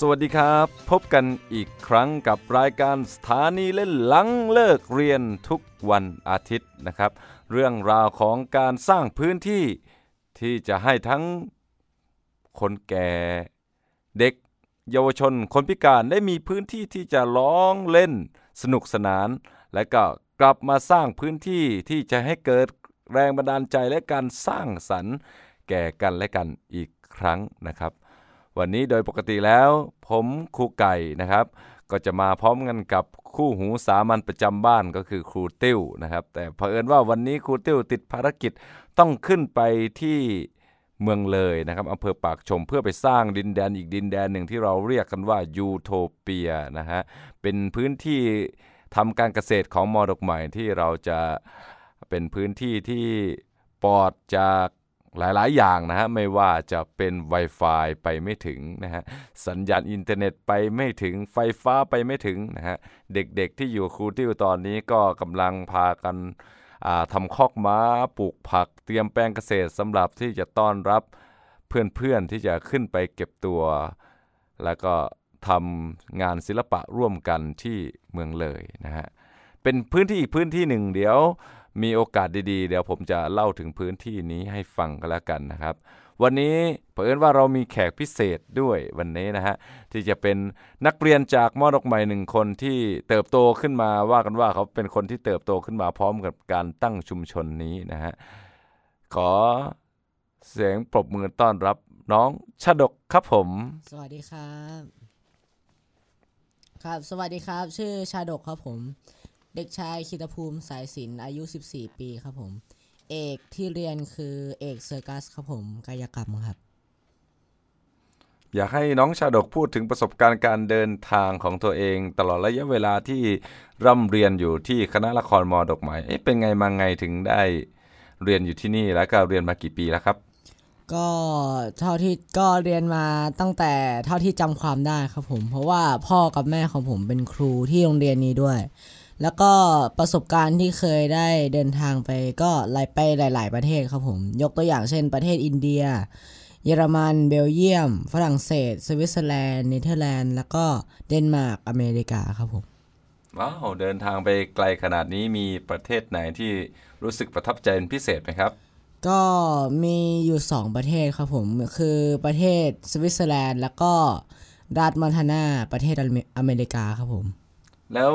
สวัสดีครับ พบกันอีกครั้งกับรายการสถานีเล่นหลังเลิกเรียนทุกวันอาทิตย์นะครับ เรื่องราวของการสร้างพื้นที่ที่จะให้ทั้งคนแก่เด็ก เยาวชนคนพิการได้มีพื้นที่ที่จะร้องเล่นสนุกสนาน และก็กลับมาสร้างพื้นที่ที่จะให้เกิดแรงบันดาลใจและการสร้างสรรค์แก่กันและกันอีกครั้งนะครับ วันนี้โดยปกติแล้ว ผมครูไก่นะครับ ก็จะมาพร้อมกันกับคู่หูสามัญประจำบ้านก็คือครูติ้วนะครับ แต่เผอิญว่าวันนี้ครูติ้วติดภารกิจต้องขึ้นไปที่เมืองเลยนะครับอำเภอปากชมเพื่อไปสร้างดินแดนอีกดินแดนหนึ่งที่เราเรียกกันว่ายูโทเปียนะฮะเป็นพื้นที่ทำการเกษตรของมอดกใหม่ที่เราจะเป็นพื้นที่ที่ปลอดจาก หลาย ๆ อย่างนะฮะไม่ว่าจะเป็น Wi-Fi ไปไม่ถึงนะฮะสัญญาณอินเทอร์เน็ตไปไม่ถึงไฟฟ้าไปไม่ถึงนะฮะเด็กๆที่อยู่ครูติวตอนนี้ก็กำลังพากันทำคอกม้าปลูกผักเตรียมแปลงเกษตรสำหรับที่จะต้อนรับเพื่อน ๆ ที่จะขึ้นไปเก็บตัว แล้วก็ทำงานศิลปะร่วมกันที่เมืองเลยนะฮะเป็นพื้นที่อีกพื้นที่หนึ่งเดี๋ยว มีโอกาสดีๆ เดี๋ยวผมจะเล่าถึงพื้นที่นี้ให้ฟังกันแล้วกันนะครับ วันนี้เผอิญว่าเรามีแขกพิเศษด้วยวันนี้นะฮะที่จะเป็นนักเรียนจากมอดกใหม่หนึ่งคนที่เติบโตขึ้นมาว่ากันว่าเขาเป็นคนที่เติบโตขึ้นมาพร้อมกับการตั้งชุมชนนี้นะฮะขอเสียงปรบมือต้อนรับน้องชาดกครับผม สวัสดีครับ ครับ สวัสดีครับ ชื่อชาดกครับผม เด็กชายคิตภูมิสายศิลป์อายุ 14 ปีครับผม เอกที่เรียนคือเอกเซอร์กัสครับผมกายกรรมครับ อยากให้น้องชาดกพูดถึงประสบการณ์การเดินทางของตัวเอง ตลอดระยะเวลาที่ร่ำเรียนอยู่ที่คณะละครมอดกใหม่เอ๊ะเป็นไงมาไงถึงได้เรียนอยู่ที่นี่แล้วก็เรียนมากี่ปีแล้วครับ ก็เท่าที่ก็เรียนมาตั้งแต่เท่าที่จำความได้ครับผม เพราะว่าพ่อกับแม่ของผมเป็นครูที่โรงเรียนนี้ด้วย แล้วก็ประสบการณ์ที่เคยได้เดินทางไปก็ไล่ไปหลาย ๆ ประเทศครับผม ยกตัวอย่างเช่นประเทศอินเดีย เยอรมันเบลเยียม ฝรั่งเศส สวิตเซอร์แลนด์เนเธอร์แลนด์แล้วก็เดนมาร์กอเมริกาครับผมว้าวเดินทางไปไกลขนาดนี้มีประเทศไหนที่รู้สึกประทับใจเป็นพิเศษไหมครับ ก็มีอยู่ 2 ประเทศครับผมคือประเทศสวิตเซอร์แลนด์ แล้วก็รัฐมอนทานาประเทศอเมริกาครับผม แล้ว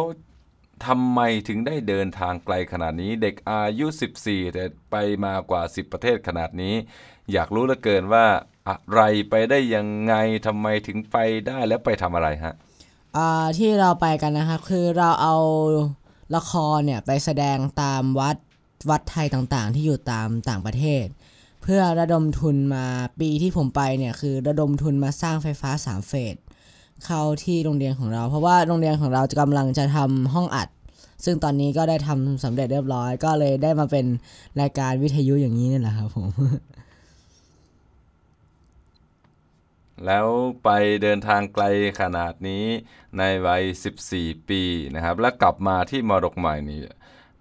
ทำไมถึงได้เดินทางไกลขนาดนี้ เด็กอายุ 14 แต่ไปมากว่า 10 ประเทศขนาดนี้ อยากรู้เหลือเกินว่าอะไรไปได้ยังไงทำไมถึงไปได้แล้วไปทำอะไรฮะที่เราไปกันนะครับคือเราเอาละครเนี่ยไปแสดงตามวัดวัดไทยต่างๆ ที่อยู่ตามต่างประเทศ เพื่อระดมทุนมาปีที่ผมไปเนี่ยคือระดมทุนมาสร้างไฟฟ้าสามเฟส เข้าที่โรงเรียนของเรา เพราะว่าโรงเรียนของเรากำลังจะทำห้องอัด ซึ่งตอนนี้ก็ได้ทำสำเร็จเรียบร้อย ก็เลยได้มาเป็นรายการวิทยุอย่างนี้นี่แหละครับผม แล้วไปเดินทางไกลขนาดนี้ในวัย 14 ปีนะครับ แล้วกลับมาที่มรดกใหม่นี่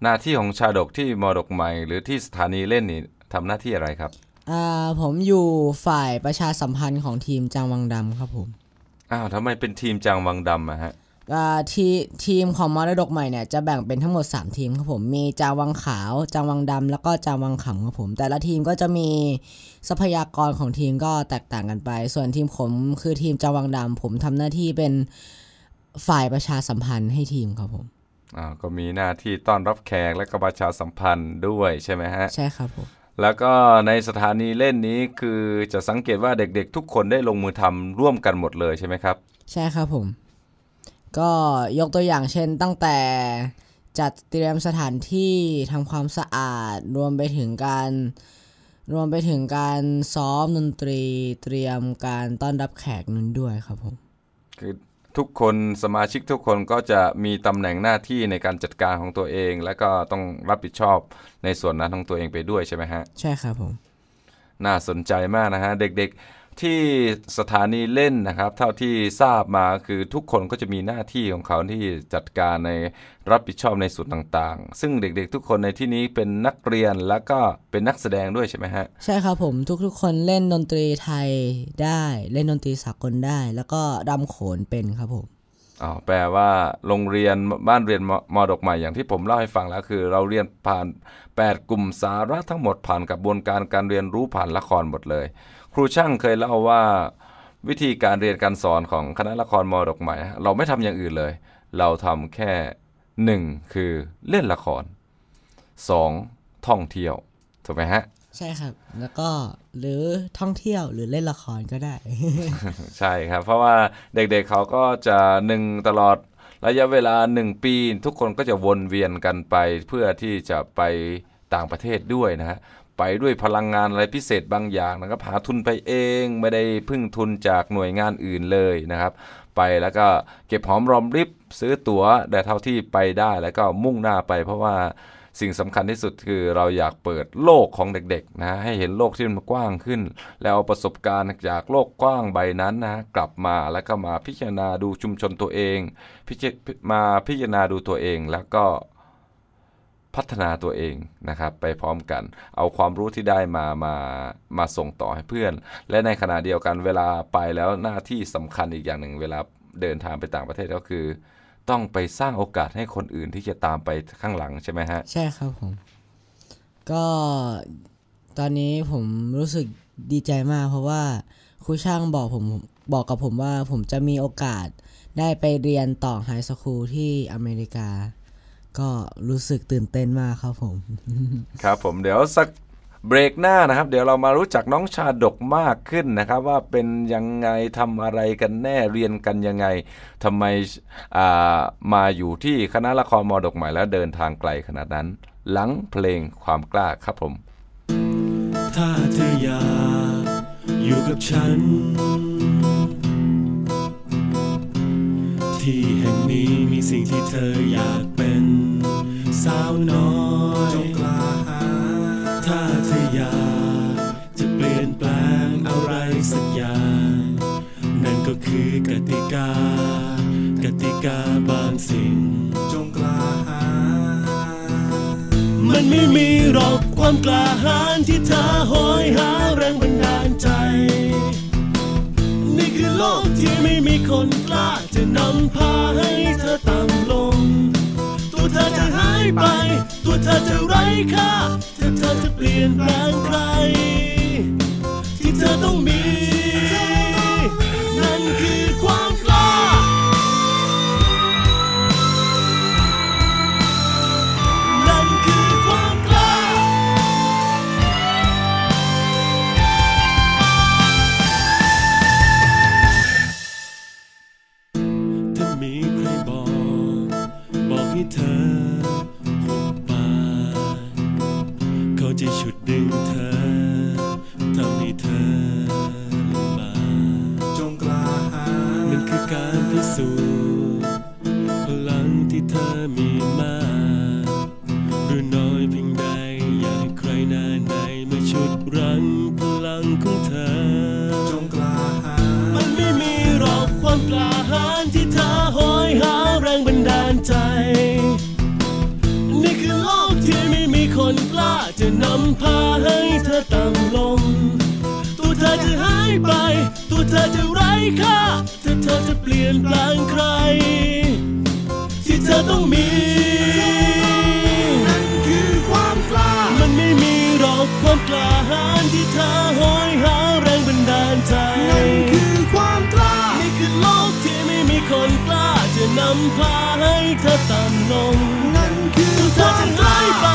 หน้าที่ของชาดกที่มรดกใหม่ หรือที่สถานีเล่นนี่ทำหน้าที่อะไรครับอ่าผมอยู่ฝ่ายประชาสัมพันธ์ของทีมจังวังดำครับผม อ้าวทำไมเป็นทีมจังวังดำอะฮะอ่าทีทีมของมรดกใหม่เนี่ยจะแบ่งเป็นทั้งหมด 3 ทีมครับผมมีจางวังขาวจางวังดำแล้วก็จางวังขำครับผม แต่ละทีมก็จะมีทรัพยากรของทีมก็แตกต่างกันไป ส่วนทีมผมคือทีมจางวังดำผมทำหน้าที่เป็นฝ่ายประชาสัมพันธ์ให้ทีมครับผมอ่าก็มีหน้าที่ต้อนรับแขกและก็ประชาสัมพันธ์ด้วยใช่ไหมฮะใช่ครับผม แล้วก็ในสถานีเล่นนี้คือจะสังเกตว่าเด็กๆ ทุกคนได้ลงมือทำร่วมกันหมดเลยใช่ไหมครับ ใช่ครับผม ก็ยกตัวอย่างเช่นตั้งแต่จัดเตรียมสถานที่ทำความสะอาด รวมไปถึงการรวมไปถึงการซ้อมดนตรีเตรียมการต้อนรับแขกนั้นด้วยครับผมคือ ทุกคนสมาชิกทุกคนก็จะมีตำแหน่งหน้าที่ในการจัดการของตัวเอง และก็ต้องรับผิดชอบในส่วนนั้นของตัวเองไปด้วยใช่ไหมฮะ ใช่ครับผม น่าสนใจมากนะฮะ เด็กๆ ที่สถานีเล่นนะครับ เท่าที่ทราบมาคือทุกคนก็จะมีหน้าที่ของเขาที่จัดการในรับผิดชอบในส่วนต่างๆ ซึ่งเด็กๆ ทุกคนในที่นี้เป็นนักเรียนแล้วก็เป็นนักแสดงด้วยใช่ไหมฮะ ใช่ครับผมทุกๆ คนเล่นดนตรีไทยได้ เล่นดนตรีสากลได้ แล้วก็รำโขนเป็นครับผมอ๋อแปลว่าโรงเรียนบ้านเรียนมมอดอกใหม่อย่างที่ผมเล่าให้ฟังแล้วคือ เราเรียนผ่าน 8 กลุ่มสาระทั้งหมดผ่านกระบวนการการเรียนรู้ผ่านละครหมดเลย ครูช่างเคยเล่าว่าวิธีการเรียนการสอนของคณะละครมอดอกใหม่ เราไม่ทำอย่างอื่นเลย เราทำแค่หนึ่งคือเล่นละครสองท่องเที่ยวถูกไหมฮะ ใช่ครับ แล้วก็หรือท่องเที่ยวหรือเล่นละครก็ได้ ใช่ครับ เพราะว่าเด็กๆเขาก็จะหนึ่งตลอดระยะเวลาหนึ่งปี ทุกคนก็จะวนเวียนกันไปเพื่อที่จะไปต่างประเทศด้วยนะฮะ ไปด้วยพลังงานอะไรพิเศษบางอย่างนะครับหาทุนไปเองไม่ได้พึ่งทุนจากหน่วยงานอื่นเลยนะครับ ไปแล้วก็เก็บหอมรอมริบซื้อตั๋วแต่เท่าที่ไปได้แล้วก็มุ่งหน้าไป เพราะว่าสิ่งสำคัญที่สุดคือเราอยากเปิดโลกของเด็กๆนะให้เห็นโลกที่มันกว้างขึ้น แล้วเอาประสบการณ์จากโลกกว้างใบนั้นนะกลับมาแล้วก็มาพิจารณาดูชุมชนตัวเอง พิจมาพิจารณาดูตัวเองแล้วก็ พัฒนาตัวเองนะครับไปพร้อมกัน เอาความรู้ที่ได้มามามาส่งต่อให้เพื่อน และในขณะเดียวกันเวลาไปแล้วหน้าที่สำคัญอีกอย่างหนึ่งเวลาเดินทางไปต่างประเทศก็คือ ต้องไปสร้างโอกาสให้คนอื่นที่จะตามไปข้างหลังใช่ไหมฮะ ใช่ครับผม ก็ตอนนี้ผมรู้สึกดีใจมาก เพราะว่าครูช่างบอกผมบอกกับผมว่าผมจะมีโอกาสได้ไปเรียนต่อไฮสคูลที่อเมริกา ก็รู้สึกตื่นเต้นมากครับผม ครับผมเดี๋ยวสักเบรกหน้านะครับ เดี๋ยวเรามารู้จักน้องชาดกมากขึ้นนะครับ ว่าเป็นยังไงทำอะไรกันแน่เรียนกันยังไงทำไมอ่ามาอยู่ที่คณะละครมอดกใหม่แล้วเดินทางไกลขนาดนั้น หลังเพลงความกล้าครับผม ถ้าเธออยากอยู่กับฉัน ที่แห่งนี้มีสิ่งที่เธออยากเป็น สาวน้อยจงกล้าหาถ้าเธออยากจะเปลี่ยนแปลงอะไรสักอย่าง นั่นก็คือกติกา กติกาบางสิ่ง จงกล้าหา มันไม่มีหรอกความกล้าหาญที่เธอหอยหาแรงบันดาลใจ นี่คือโลกที่ไม่มีคนกล้าจะนำพาให้ ไป ตัวเธอจะไร้ค่าถ้าเธอจะเปลี่ยนแปลง ค่าถ้าเธอจะเปลี่ยนแปลงใคร ที่เธอต้องมีนั่นคือความกล้า มันไม่มีหรอกความกล้าหาญที่เธอโหอยหาแรงบันดาลใจนั่นคือความกล้านี่คือโลกที่ไม่มีคนกล้าจะนำพาให้เธอต่ำลงนั่นคือตัวเธอจะหายไป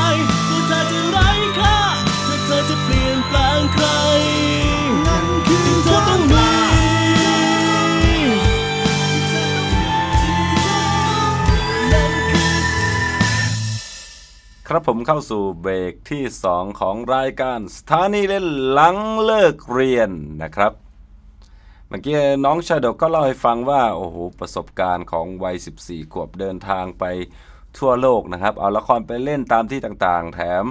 ครับผมเข้าสู่เบรกที่ 2 ของรายการสถานีเล่นหลังเลิกเรียนนะครับ เมื่อกี้น้องชาดกก็เล่าให้ฟังว่า โอ้โห ประสบการณ์ของวัย 14 ขวบเดินทางไปทั่วโลกนะครับ เอาละครไปเล่นตามที่ต่างๆ แถม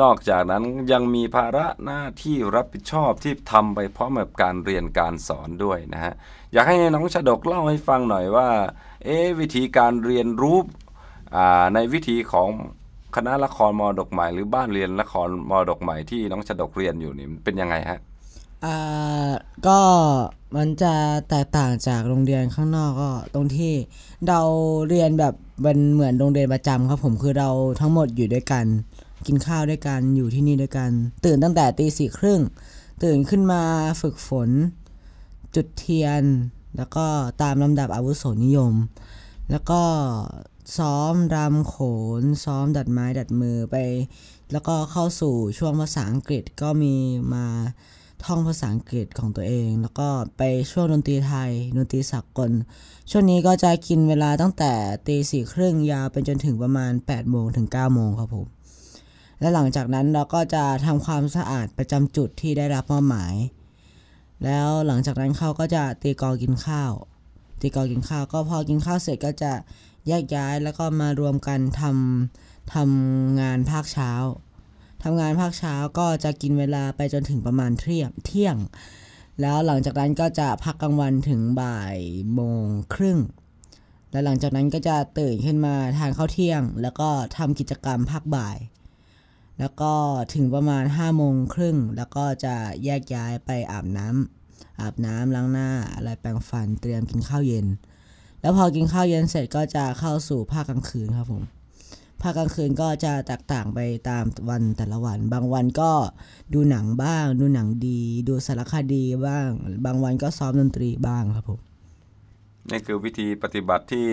นอกจากนั้นยังมีภาระหน้าที่รับผิดชอบที่ทำไปพร้อมกับการเรียนการสอนด้วยนะฮะ อยากให้น้องชาดกเล่าให้ฟังหน่อยว่า เอ๊วิธีการเรียนรู้ในวิธีของ คณะละครมอดกใหม่หรือบ้านเรียนละครมอดกใหม่ที่น้องชดกเรียนอยู่นี่เป็นยังไงฮะอ่าก็มันจะแตกต่างจากโรงเรียนข้างนอกก็ตรงที่เราเรียนแบบเป็นเหมือนโรงเรียนประจำครับผมคือเราทั้งหมดอยู่ด้วยกัน กินข้าวด้วยกันอยู่ที่นี่ด้วยกัน ตื่นตั้งแต่ตีสี่ครึ่งตื่นขึ้นมาฝึกฝน จุดเทียน แล้วก็ตามลำดับอาวุโสนิยม แล้วก็ ซ้อมรำโขน ซ้อมดัดไม้ดัดมือไป แล้วก็เข้าสู่ช่วงภาษาอังกฤษก็มีมาท่องภาษาอังกฤษของตัวเอง แล้วก็ไปช่วงดนตรีไทยดนตรีสากล ช่วงนี้ก็จะกินเวลาตั้งแต่ตีสี่ครึ่งยาวไปจนถึงประมาณ8โมงถึง9โมงครับผม และหลังจากนั้นเราก็จะทำความสะอาดประจำจุดที่ได้รับมอบหมาย แล้วหลังจากนั้นเขาก็จะตีกอกินข้าว ตีกอกินข้าวก็พอกินข้าวเสร็จก็จะ แยกย้ายแล้วก็มารวมกันทำทำงานภาคเช้าทำงานภาคเช้าก็จะกินเวลาไปจนถึงประมาณเที่ยงเที่ยง แล้วหลังจากนั้นก็จะพักกลางวันถึงบ่ายโมงครึ่ง แล้วหลังจากนั้นก็จะตื่นขึ้นมาทานข้าวเที่ยง แล้วก็ทำกิจกรรมภาคบ่าย แล้วก็ถึงประมาณ5้าโมงครึ่งแล้วก็จะแยกย้ายไปอาบน้ำอาบน้ำล้างหน้าอะไรแปรงฟันเตรียมกินข้าวเย็น แล้วพอกินข้าวเย็นเสร็จก็จะเข้าสู่ภาคกลางคืนครับผมภาคกลางคืนก็จะแตกต่างไปตามวันแต่ละวัน บางวันก็ดูหนังบ้าง ดูหนังดี ดูสารคดีบ้าง บางวันก็ซ้อมดนตรีบ้างครับผมนี่คือวิธีปฏิบัติที่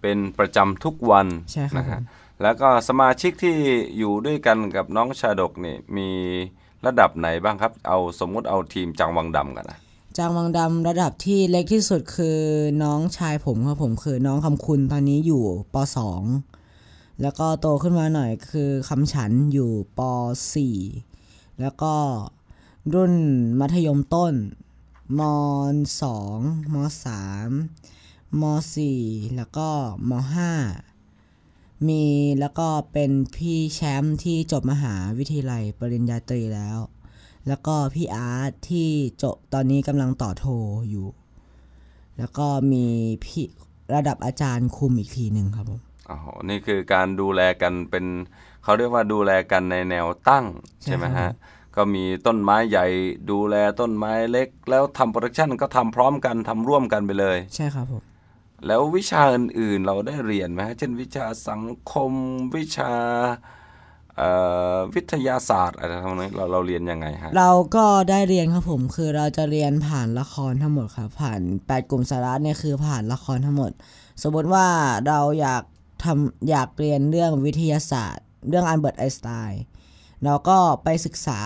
เป็นประจำทุกวันใช่ครับนะฮะผมแล้วก็สมาชิกที่อยู่ด้วยกันกับน้องชาดกนี่มีระดับไหนบ้างครับ เอาสมมุติเอาทีมจังวังดำกันนะ จางวังดำระดับที่เล็กที่สุดคือน้องชายผมครับผมคือน้องคำคุณตอนนี้อยู่ป .2 แล้วก็โตขึ้นมาหน่อยคือคำฉันอยู่ป .4 แล้วก็รุ่นมัธยมต้นม 2 ม 3 ม 4 แล้วก็ม 5 มีแล้วก็เป็นพี่แชมป์ที่จบมหาวิทยาลัยปริญญาตรีแล้ว แล้วก็พี่อาร์ตที่จบตอนนี้กำลังต่อโทอยู่ แล้วก็มีพี่ระดับอาจารย์คุมอีกทีหนึ่งครับผมอ๋อ นี่คือการดูแลกันเป็นเขาเรียกว่าดูแลกันในแนวตั้ง ใช่ใช่ไหมครัฮะบก็มีต้นไม้ใหญ่ดูแลต้นไม้เล็ก แล้วทำ production ก็ทำพร้อมกันทำร่วมกันไปเลย ใช่ครับผมแล้ววิชาอื่นๆเราได้เรียนไหมฮะเช่นวิชาสังคมวิชาเอ่อ วิทยาศาสตร์อะไรทั้งนั้นเราเราเรียนยังไงฮะเราก็ได้เรียนครับผมคือเราจะเรียนผ่านละครทั้งหมดครับผ่าน8กลุ่มสาระเนี่ยคือผ่านละครทั้งหมด สมมติว่าเราอยากทำอยากเรียนเรื่องวิทยาศาสตร์ เรื่องอันเบิร์ตไอน์สไตน์เราก็ไปศึกษา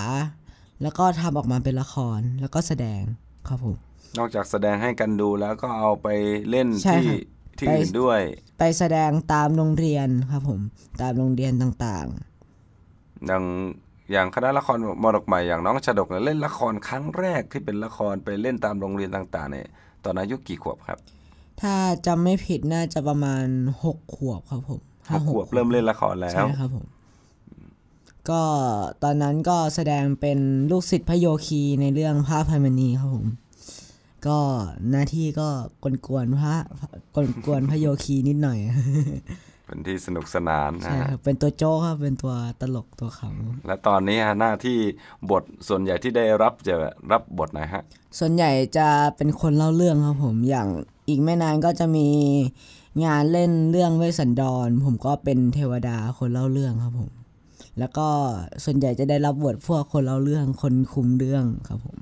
แล้วก็ทำออกมาเป็นละครแล้วก็แสดงครับผมนอกจากแสดงให้กันดูแล้วก็เอาไปเล่นใช่ที่ครับที่ไปอื่นด้วย ไปแสดงตามโรงเรียนครับผมตามโรงเรียนต่างๆ อย่างอย่างคณะละครมรดกใหม่อย่างน้องชาดกเนี่ยเล่นละครครั้งแรกที่เป็นละครไปเล่นตามโรงเรียนต่างๆเนี่ยตอนอายุกี่ขวบครับ ถ้าจำไม่ผิดน่าจะประมาณหกขวบครับผมหกขวบเริ่มเล่นละครแล้วใช่ครับผมก็ตอนนั้นก็แสดงเป็นลูกศิษย์พระโยคีในเรื่องพระอภัยมณีครับผม ก็หน้าที่ก็กวนๆพระกวนๆพระโยคีนิดหน่อย เป็นที่สนุกสนานนะใช่ฮะครับเป็นตัวโจ้ครับเป็นตัวตลกตัวขและตอนนี้ฮะหน้าที่บทส่วนใหญ่ที่ได้รับจะรับบทไหนฮะำส่วนใหญ่จะเป็นคนเล่าเรื่องครับผมอย่างอีกไม่นานก็จะมีงานเล่นเรื่องเวสสันดร ผมก็เป็นเทวดาคนเล่าเรื่องครับผม แล้วก็ส่วนใหญ่จะได้รับบทพวกคนเล่าเรื่องคนคุมเรื่องครับผม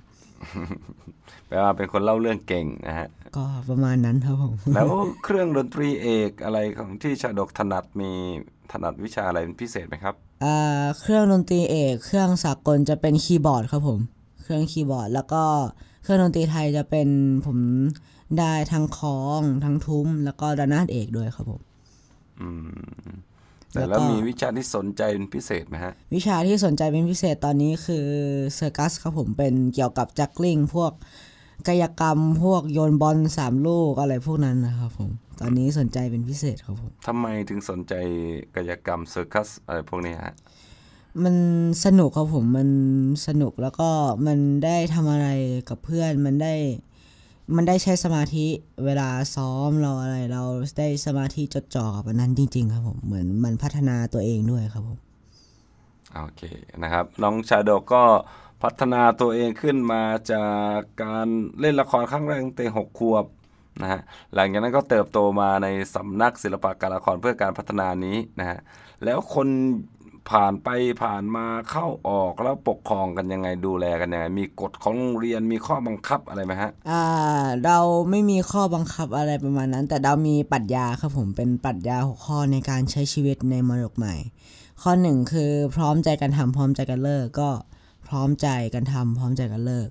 แปลว่าเป็นคนเล่าเรื่องเก่งนะฮะ ก็ประมาณนั้นครับผมแล้วเครื่องดนตรีเอกอะไรของที่ชาดกถนัดมีถนัดวิชาอะไรเป็นพิเศษไหมครับอ่าเครื่องดนตรีเอก เครื่องสากลจะเป็นคีย์บอร์ดครับผม เครื่องคีย์บอร์ด แล้วก็เครื่องดนตรีไทยจะเป็นผมได้ทั้งฆ้องทั้งทุ้ม แล้วก็ระนาดเอกด้วยครับผมอืมแต่แล้แล้ววก็มีวิชาที่สนใจเป็นพิเศษไหมฮะ วิชาที่สนใจเป็นพิเศษตอนนี้คือ circus ครับผมเป็นเกี่ยวกับ juggling พวก กายกรรมพวกโยนบอลสามลูกอะไรพวกนั้นนะครับผม ตอนนี้สนใจเป็นพิเศษครับผมทำไมถึงสนใจกายกรรมเซอร์คัสอะไรพวกนี้ฮะ มันสนุกครับผม มันสนุกแล้วก็มันได้ทำอะไรกับเพื่อนมันได้ มันได้ใช้สมาธิเวลาซ้อมเราอะไรเราได้สมาธิจดจ่อกับอันนั้นจริง ๆ ครับผมเหมือนมันพัฒนาตัวเองด้วยครับผมโอเคนะครับน้องชาโดกก็ พัฒนาตัวเองขึ้นมาจากการเล่นละครครั้งแรกตั้งแต่หกขวบนะฮะหลังจากนั้นก็เติบโตมาในสำนักศิลปะการละครเพื่อการพัฒนานี้นะฮะแล้วคนผ่านไปผ่านมาเข้าออกแล้วปกครองกันยังไงดูแลกันยังไงมีกฎของโรงเรียนมีข้อบังคับอะไรไหมฮะอ่าเราไม่มีข้อบังคับอะไรประมาณนั้น แต่เรามีปรัชญาครับผมเป็นปรัชญาหกข้อในการใช้ชีวิตในมรดกใหม่ ข้อหนึ่งคือพร้อมใจกันทำพร้อมใจกันเลิกก็ พร้อมใจกันทำพร้อมใจกันเลิก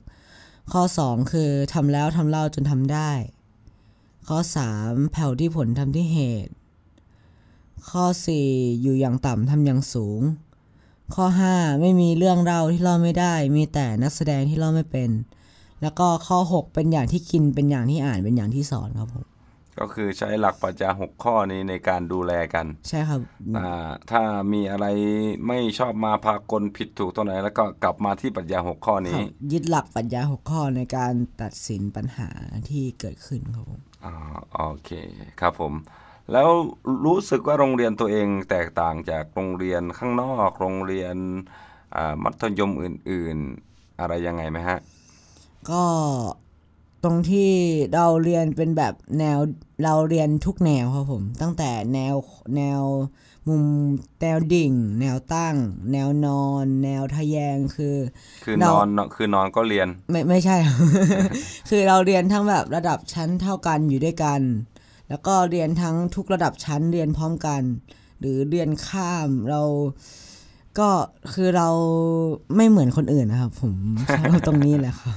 ข้อสองคือทำแล้วทำเล่าจนทำได้ ข้อสามแผ่วที่ผลทำที่เหตุ ข้อสี่อยู่อย่างต่ำทำอย่างสูง ข้อห้าไม่มีเรื่องเล่าที่เล่าไม่ได้ มีแต่นักแสดงที่เล่าไม่เป็น แล้วก็ข้อ 6 เป็นอย่างที่กินเป็นอย่างที่อ่านเป็นอย่างที่สอนครับผม ก็คือใช้หลักปรัชญาหกข้อนี้ในการดูแลกัน ใช่ครับอ่าถ้ามีอะไรไม่ชอบมาพากลผิดถูกตรงไหน แล้วก็กลับมาที่ปรัชญาหกข้อคนี้รับยึดหลักปรัชญา6ข้อในการตัดสินปัญหาที่เกิดขึ้นครับผมอ๋อโอเคครับผม แล้วรู้สึกว่าโรงเรียนตัวเองแตกต่างจากโรงเรียนข้างนอกโรงเรียนอ่ามัธยมอื่น ๆ อะไรยังไงไหมฮะ ก็ ตรงที่เราเรียนเป็นแบบแนวเราเรียนทุกแนวครับผม ตั้งแต่แนวแนวมุมแนวดิ่ง แนวตั้ง แนวนอน แนวทะแยงคือ คือนเราอนเนอะคือนอนก็เรียน ไม่ไม่ใช่ คือเราเรียนทั้งแบบระดับชั้นเท่ากันอยู่ด้วยกัน แล้วก็เรียนทั้งทุกระดับชั้นเรียนพร้อมกัน หรือเรียนข้ามเราก็คือเราไม่เหมือนคนอื่นนะครับ ผมชอบตรงนี้แหละครับ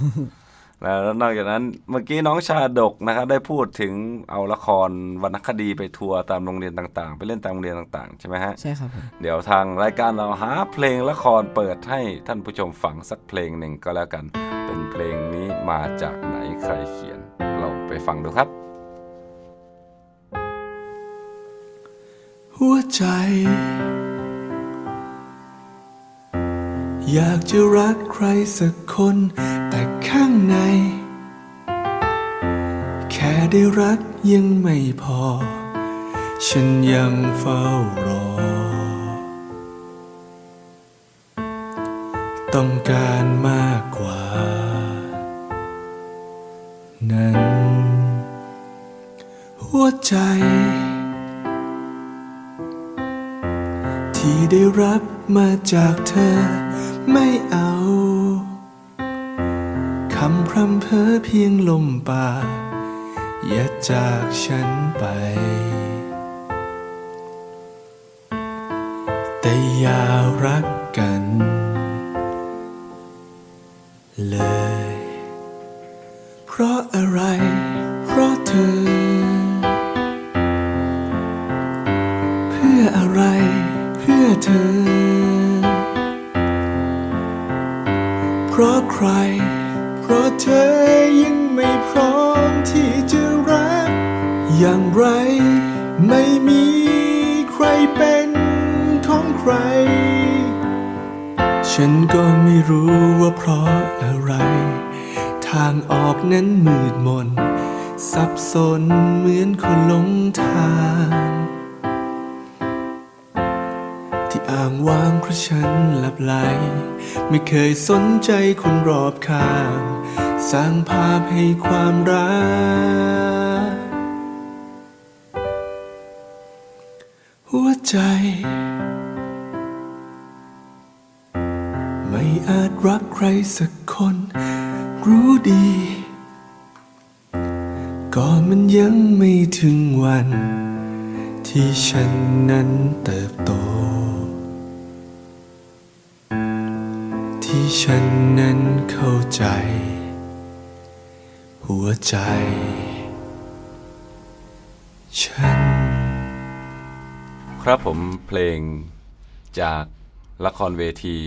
แล้วนอกจากนั้นเมื่อกี้น้องชาดกนะครับได้พูดถึงเอาละครวรรณคดีไปทัวร์ตามโรงเรียนต่างๆ ไปเล่นตามโรงเรียนต่างๆ ใช่ไหมฮะใช่ครับผมเดี๋ยวทางรายการเราหาเพลงละครเปิดให้ท่านผู้ชมฟังสักเพลงหนึ่งก็แล้วกัน เป็นเพลงนี้มาจากไหนใครเขียน เราไปฟังดูครับ หัวใจ อยากจะรักใครสักคนแต่ข้า งในแค่ได้รักยังไม่พอ ฉันยังเฝ้ารอ ต้องการมากกว่า นั้น หัวใจ ที่ได้รับมาจากเธอไม่เอา ร่ำเพ้อเพียงลมปากอย่าจากฉันไป แต่อย่ารักกัน เลย เพราะอะไร เพราะเธอ เพื่ออะไร เพื่อเธอ เพราะใคร เพราะเธอยังไม่พร้อมที่จะรัก อย่างไรไม่มีใครเป็นของใคร ฉันก็ไม่รู้ว่าเพราะอะไร ทางออกนั้นมืดมน สับสนเหมือนคนหลงทาง ที่อ่างว่างเพราะฉันหลับไหล ไม่เคยสนใจคนรอบข้าง สร้างภาพให้ความรัก หัวใจ ไม่อาจรักใครสักคน รู้ดี ก็มันยังไม่ถึงวัน ที่ฉันนั้นเติบโตที่ฉันนั้นเข้าใจ หัวใจ ฉัน ครับผมเพลงจากละครเวที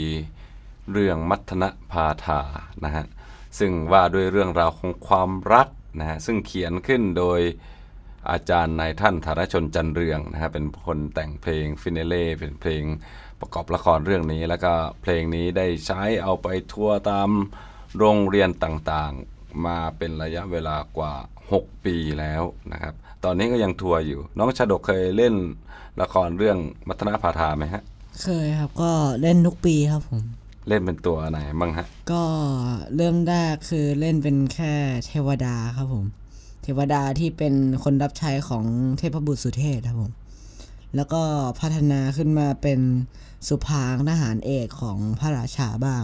เรื่องมัทนพาธานะฮะซึ่งว่าด้วยเรื่องราวของความรักนะฮะซึ่งเขียนขึ้นโดยอาจารย์นายท่านธารชนจันเรืองนะครับเป็นคนแต่งเพลงฟินาเล่เป็นเพลงประกอบละครเรื่องนี้ แล้วก็เพลงนี้ได้ใช้เอาไปทัวร์ตามโรงเรียนต่างๆ มาเป็นระยะเวลากว่า 6 ปีแล้วนะครับ ตอนนี้ก็ยังทัวร์อยู่ น้องชาดกเคยเล่นละครเรื่องมัทนาพาทาไหมฮะ เคยครับก็เล่นทุกปีครับผม เล่นเป็นตัวไหนบ้างฮะ ก็เริ่มแรกคือเล่นเป็นแค่เทวดาครับผม เทวดาที่เป็นคนรับใช้ของเทพบุตรสุเทพครับผม แล้วก็พัฒนาขึ้นมาเป็นสุพางค์ทหารเอกของพระราชาบ้าง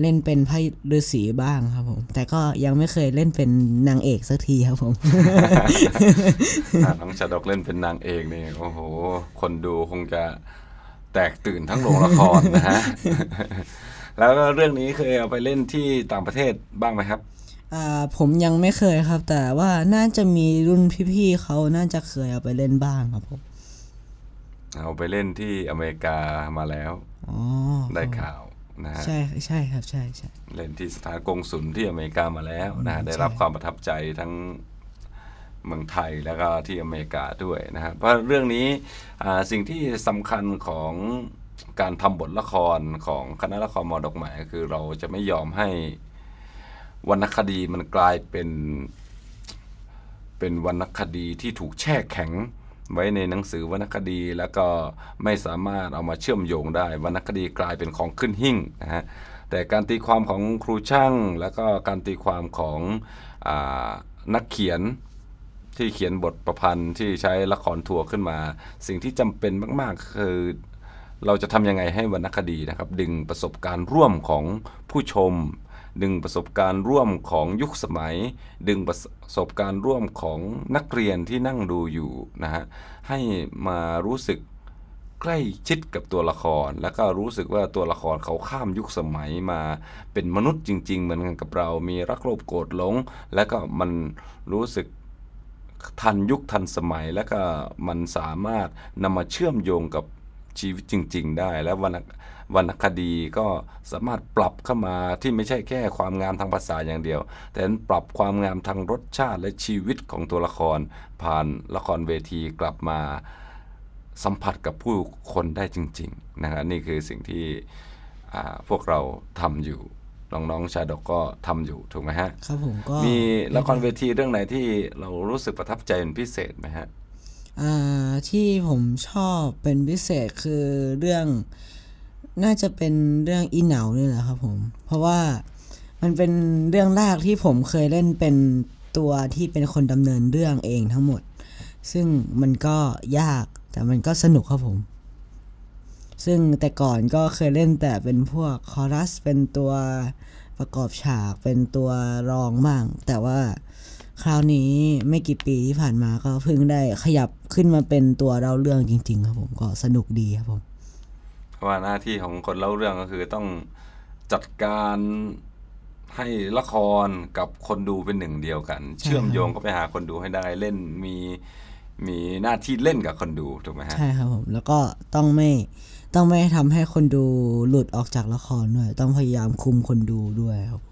เล่นเป็นพระฤาษีบ้างครับผม แต่ก็ยังไม่เคยเล่นเป็นนางเอกสักทีครับผมถ้าน้องชาดกเล่นเป็นนางเอกนี่โอ้โห คนดูคงจะแตกตื่นทั้งโรงละครนะฮะ แล้วก็เรื่องนี้เคยเอาไปเล่นที่ต่างประเทศบ้างไหมครับอ่าผมยังไม่เคยครับ แต่ว่าน่าจะมีรุ่นพี่ๆเขาน่าจะเคยเอาไปเล่นบ้างครับผมเอาไปเล่นที่อเมริกามาแล้วอ๋อได้ข่าว นะฮะใช่ใช่ครับใช่ใช่เล่นที่สถานกงสุลที่อเมริกามาแล้วนะฮะอืมได้รับใช่ความประทับใจทั้งเมืองไทยแล้วก็ที่อเมริกาด้วยนะครับเพราะเรื่องนี้อ่าสิ่งที่สำคัญของการทำบทละครของคณะละครมอดอกใหม่ก็คือเราจะไม่ยอมให้วรรณคดีมันกลายเป็นเป็นวรรณคดีที่ถูกแช่แข็ง ไว้ในหนังสือวรรณคดีแล้วก็ไม่สามารถเอามาเชื่อมโยงได้วรรณคดีกลายเป็นของขึ้นหิ่งนะฮะแต่การตีความของครูช่าง แล้วก็การตีความของอนักเขียนที่เขียนบทประพันธ์ที่ใช้ละครทัวร์ขึ้นมา สิ่งที่จำเป็นมากๆ คือเราจะทำยังไงให้วรรณคดีนะครับ ดึงประสบการณ์ร่วมของผู้ชม ดึงประสบการณ์ร่วมของยุคสมัย ดึงประสบการณ์ร่วมของนักเรียนที่นั่งดูอยู่นะฮะให้มารู้สึกใกล้ชิดกับตัวละคร แล้วก็รู้สึกว่าตัวละครเขาข้ามยุคสมัยมาเป็นมนุษย์จริง ๆ เหมือนกันกับเรา มีรักโลภโกรธหลง แล้วก็มันรู้สึกทันยุคทันสมัย แล้วก็มันสามารถนำมาเชื่อมโยงกับชีวิตจริง ๆ ได้ แล้ววรรณ วรรณคดีก็สามารถปรับเข้ามาที่ไม่ใช่แค่ความงามทางภาษาอย่างเดียว แต่ปรับความงามทางรสชาติและชีวิตของตัวละคร ผ่านละครเวทีกลับมาสัมผัสกับผู้คนได้จริงๆนะครับนี่คือสิ่งที่อ่าพวกเราทำอยู่น้องๆชาดกก็ทำอยู่ถูกไหมฮะครับผมก็มีละครเวทีเรื่องไหนที่เรารู้สึกประทับใจเป็นพิเศษไหมฮะอ่าที่ผมชอบเป็นพิเศษคือเรื่อง น่าจะเป็นเรื่องอีเหนานี่แหละครับผม เพราะว่ามันเป็นเรื่องแรกที่ผมเคยเล่นเป็นตัวที่เป็นคนดำเนินเรื่องเองทั้งหมด ซึ่งมันก็ยากแต่มันก็สนุกครับผม ซึ่งแต่ก่อนก็เคยเล่นแต่เป็นพวกคอรัสเป็นตัวประกอบฉากเป็นตัวรองบ้าง แต่ว่าคราวนี้ไม่กี่ปีที่ผ่านมาก็เพิ่งได้ขยับขึ้นมาเป็นตัวเล่าเรื่องจริง ๆ ครับผมก็สนุกดีครับผม ว่าหน้าที่ของคนเล่าเรื่องก็คือต้องจัดการให้ละครกับคนดูเป็นหนึ่งเดียวกัน เชื่อมโยงก็ไปหาคนดูให้ได้เล่นมีมีหน้าที่เล่นกับคนดูถูกไหมฮะใช่ครับผมแล้วก็ต้องไม่ต้องไม่ทำให้คนดูหลุดออกจากละครด้วยต้องพยายามคุมคนดูด้วยครับ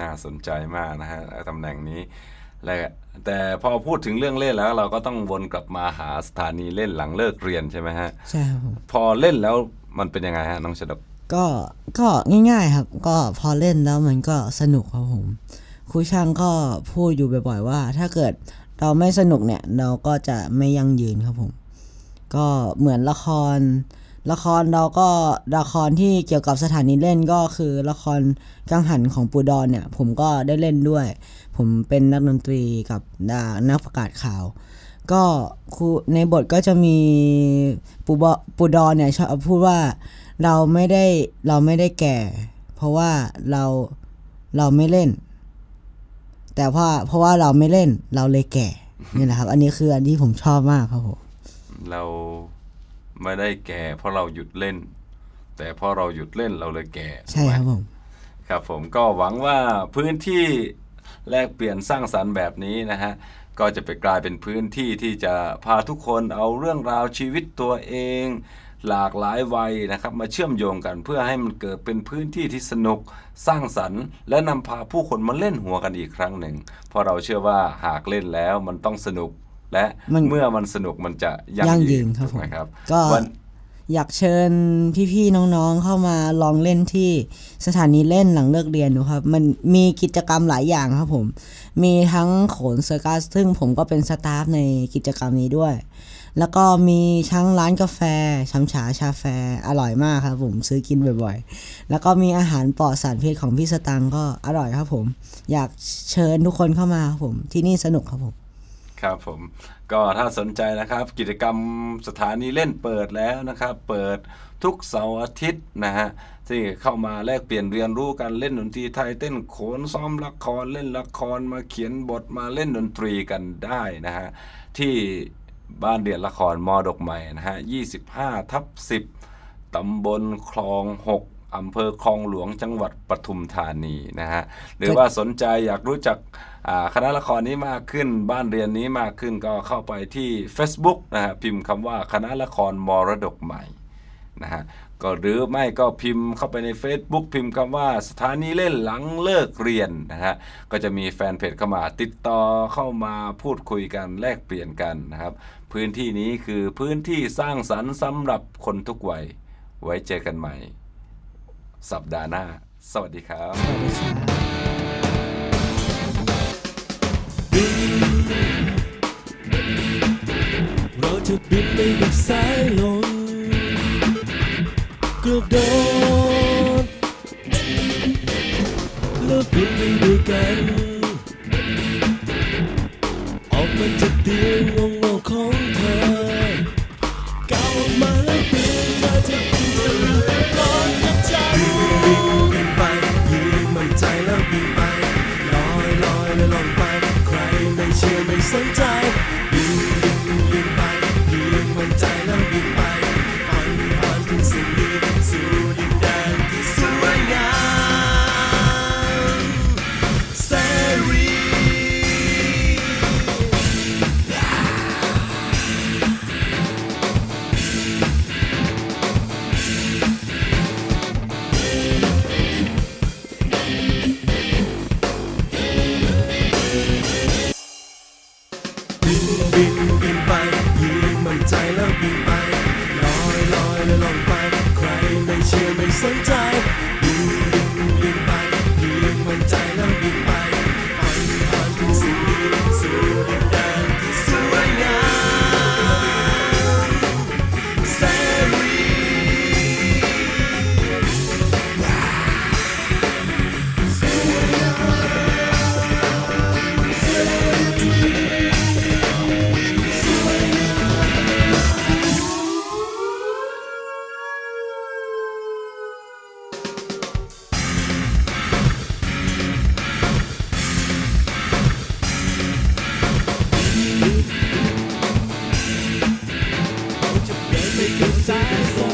น่าสนใจมากนะฮะตำแหน่งนี้ และแต่พอพูดถึงเรื่องเล่นแล้ว เราก็ต้องวนกลับมาหาสถานีเล่นหลังเลิกเรียนใช่ไหมฮะใช่ครับผมพอเล่นแล้วมันเป็นยังไงฮะน้องชดกก็ก็ง่ายๆครับ ก็พอเล่นแล้วมันก็สนุกครับผมครูช่างก็พูดอยู่บ่อยๆว่า ถ้าเกิดเราไม่สนุกเนี่ย เราก็จะไม่ยั่งยืนครับผม ก็เหมือนละคร ละครเราก็ละครที่เกี่ยวกับสถานีเล่นก็คือละครกังหันของปูดอนเนี่ย ผมก็ได้เล่นด้วย ผมเป็นนักดนตรีกับนักประกาศข่าว ก็ครูในบทก็จะมีปูบปูดอนเนี่ยชอบพูดว่าเราไม่ได้เราไม่ได้แก่ เพราะว่าเราเราไม่เล่น แต่ว่าเพราะว่าเราไม่เล่นเราเลยแก่นี่แหละครับ อันนี้คืออันที่ผมชอบมากครับผมเรา ไม่ได้แก่เพราะเราหยุดเล่น แต่เพราะเราหยุดเล่นเราเลยแก่ใช่ถูกไหมครับผมครับผมก็หวังว่าพื้นที่แลกเปลี่ยนสร้างสรรค์แบบนี้นะฮะก็จะไปกลายเป็นพื้นที่ที่จะพาทุกคนเอาเรื่องราวชีวิตตัวเอง หลากหลายวัยนะครับ มาเชื่อมโยงกันเพื่อให้มันเกิดเป็นพื้นที่ที่สนุกสร้างสรรค์ และนำพาผู้คนมาเล่นหัวกันอีกครั้งหนึ่งเพราะเราเชื่อว่าหากเล่นแล้วมันต้องสนุก และมันเมื่อมันสนุกมันจะยั่ยั่งงยืยืนนครับถูกไหมผมครับก็วันอยากเชิญพี่ๆน้องๆเข้ามาลองเล่นที่สถานีเล่นหลังเลิกเรียนดูครับ มันมีกิจกรรมหลายอย่างครับผม มีทั้งโขนเซอร์กัสซึ่งผมก็เป็นสตาฟในกิจกรรมนี้ด้วย แล้วก็มีทั้งร้านกาแฟช้ำฉาชาแฟอร่อยมากครับผมซื้อกินบ่อยๆ แล้วก็มีอาหารปลอดสารพิษของพี่สตังค์ก็อร่อยครับผม อยากเชิญทุกคนเข้ามาครับผมที่นี่สนุกครับผม ครับผมก็ถ้าสนใจนะครับ กิจกรรมสถานีเล่นเปิดแล้วนะครับ เปิดทุกเสาร์อาทิตย์นะฮะที่เข้ามาแลกเปลี่ยนเรียนรู้กันเล่นดนตรีไทยเต้นโขนซ้อมละครเล่นละครมาเขียนบทมาเล่นดนตรีกันได้นะฮะที่บ้านเรียนละครมอดกใหม่นะฮะ25ทับ10ตำบลคลอง 6 อำเภอคลองหลวงจังหวัดปทุมธานีนะฮะหรือว่าสนใจอยากรู้จักอ่าคณะละครนี้มากขึ้นบ้านเรียนนี้มากขึ้นก็เข้าไปที่ Facebook นะฮะพิมพ์คำว่าคณะละครมรดกใหม่นะฮะก็หรือไม่ก็พิมพ์เข้าไปใน Facebook พิมพ์คำว่าสถานีเล่นหลังเลิกเรียนนะฮะก็จะมีแฟนเพจเข้ามาติดต่อเข้ามาพูดคุยกันแลกเปลี่ยนกันนะครับ พื้นที่นี้คือพื้นที่สร้างสรรค์สำหรับคนทุกวัยไว้เจอกันใหม่ สัปดาห์หน้า สวัสดีครับสวัสดีครับเราจะบินไปกับสายลมกระโดดแล้วบินไปด้วยกันออกมาจากเตียงงง เ silence.